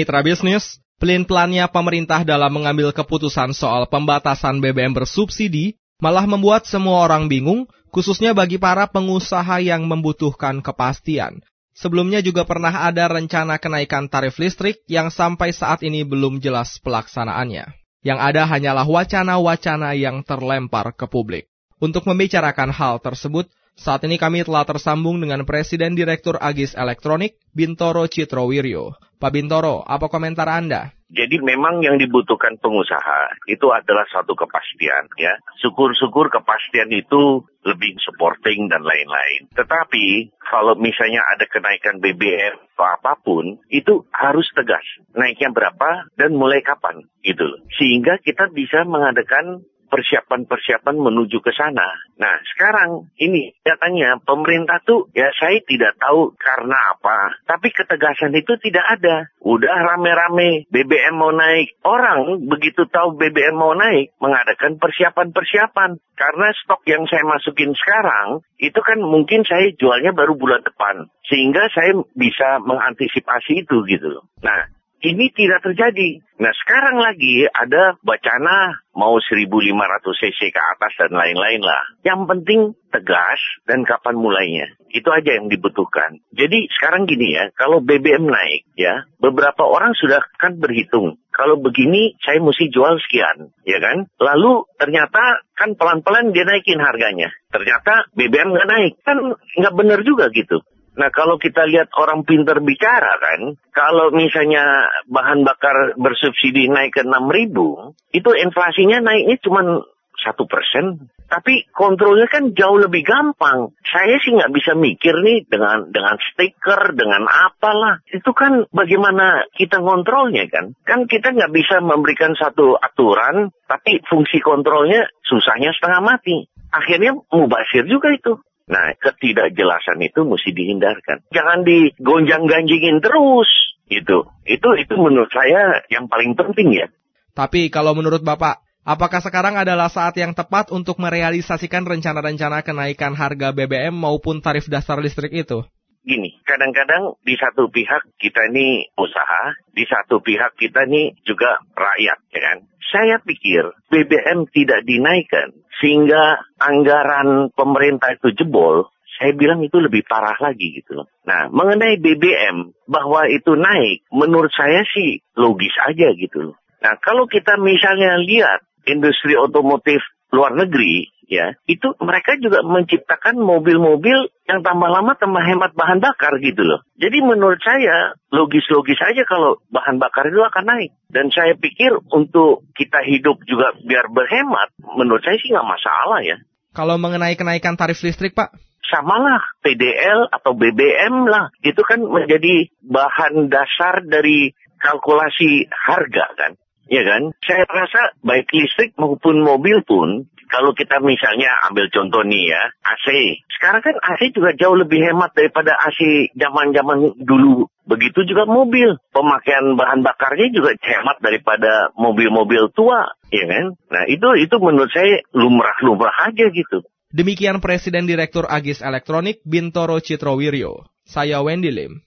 Mitra bisnis, pelin-pelannya pemerintah dalam mengambil keputusan soal pembatasan BBM bersubsidi malah membuat semua orang bingung, khususnya bagi para pengusaha yang membutuhkan kepastian. Sebelumnya juga pernah ada rencana kenaikan tarif listrik yang sampai saat ini belum jelas pelaksanaannya. Yang ada hanyalah wacana-wacana yang terlempar ke publik. Untuk membicarakan hal tersebut, saat ini kami telah tersambung dengan Presiden Direktur Agis Elektronik, Bintoro Citrowiryo. Pak Bintoro, apa komentar Anda? Jadi memang yang dibutuhkan pengusaha itu adalah satu kepastian ya. Syukur-syukur kepastian itu lebih supporting dan lain-lain. Tetapi kalau misalnya ada kenaikan BBM atau apa pun, itu harus tegas. Naiknya berapa dan mulai kapan gitu Sehingga kita bisa mengadakan persiapan-persiapan menuju ke sana. Nah, sekarang ini katanya pemerintah tuh ya saya tidak tahu karena apa, tapi ketegasan itu tidak ada. Udah rame-rame BBM mau naik. Orang begitu tahu BBM mau naik mengadakan persiapan-persiapan. Karena stok yang saya masukin sekarang itu kan mungkin saya jualnya baru bulan depan. Sehingga saya bisa mengantisipasi itu gitu. Nah, ini tidak terjadi. Nah sekarang lagi ada wacana mau 1500 cc ke atas dan lain-lain lah. Yang penting tegas dan kapan mulainya. Itu aja yang dibutuhkan. Jadi sekarang gini ya, kalau BBM naik ya, beberapa orang sudah kan berhitung. Kalau begini saya mesti jual sekian, ya kan? Lalu ternyata kan pelan-pelan dia naikin harganya. Ternyata BBM nggak naik. Kan nggak benar juga gitu. Nah kalau kita lihat orang pinter bicara kan, kalau misalnya bahan bakar bersubsidi naik ke 6 ribu, itu inflasinya naiknya cuma satu persen. Tapi kontrolnya kan jauh lebih gampang. Saya sih nggak bisa mikir nih dengan dengan stiker, dengan apalah. Itu kan bagaimana kita kontrolnya kan. Kan kita nggak bisa memberikan satu aturan, tapi fungsi kontrolnya susahnya setengah mati. Akhirnya mubasir juga itu. Nah, ketidakjelasan itu mesti dihindarkan. Jangan digonjang-ganjingin terus. Itu, itu, itu menurut saya yang paling penting ya. Tapi kalau menurut Bapak, apakah sekarang adalah saat yang tepat untuk merealisasikan rencana-rencana kenaikan harga BBM maupun tarif dasar listrik itu? Gini, kadang-kadang di satu pihak kita ini usaha, di satu pihak kita ini juga rakyat, ya kan? Saya pikir BBM tidak dinaikkan sehingga anggaran pemerintah itu jebol, saya bilang itu lebih parah lagi gitu loh. Nah, mengenai BBM bahwa itu naik, menurut saya sih logis aja gitu loh. Nah, kalau kita misalnya lihat industri otomotif luar negeri, ya, itu mereka juga menciptakan mobil-mobil yang tambah lama tambah hemat bahan bakar gitu loh. Jadi menurut saya logis-logis aja kalau bahan bakar itu akan naik. Dan saya pikir untuk kita hidup juga biar berhemat, menurut saya sih nggak masalah ya. Kalau mengenai kenaikan tarif listrik, Pak? Samalah, PDL atau BBM lah. Itu kan menjadi bahan dasar dari kalkulasi harga kan ya kan? Saya rasa baik listrik maupun mobil pun, kalau kita misalnya ambil contoh nih ya, AC. Sekarang kan AC juga jauh lebih hemat daripada AC zaman-zaman dulu. Begitu juga mobil. Pemakaian bahan bakarnya juga hemat daripada mobil-mobil tua, ya kan? Nah itu itu menurut saya lumrah-lumrah aja gitu. Demikian Presiden Direktur Agis Elektronik Bintoro Citrowiryo. Saya Wendy Lim.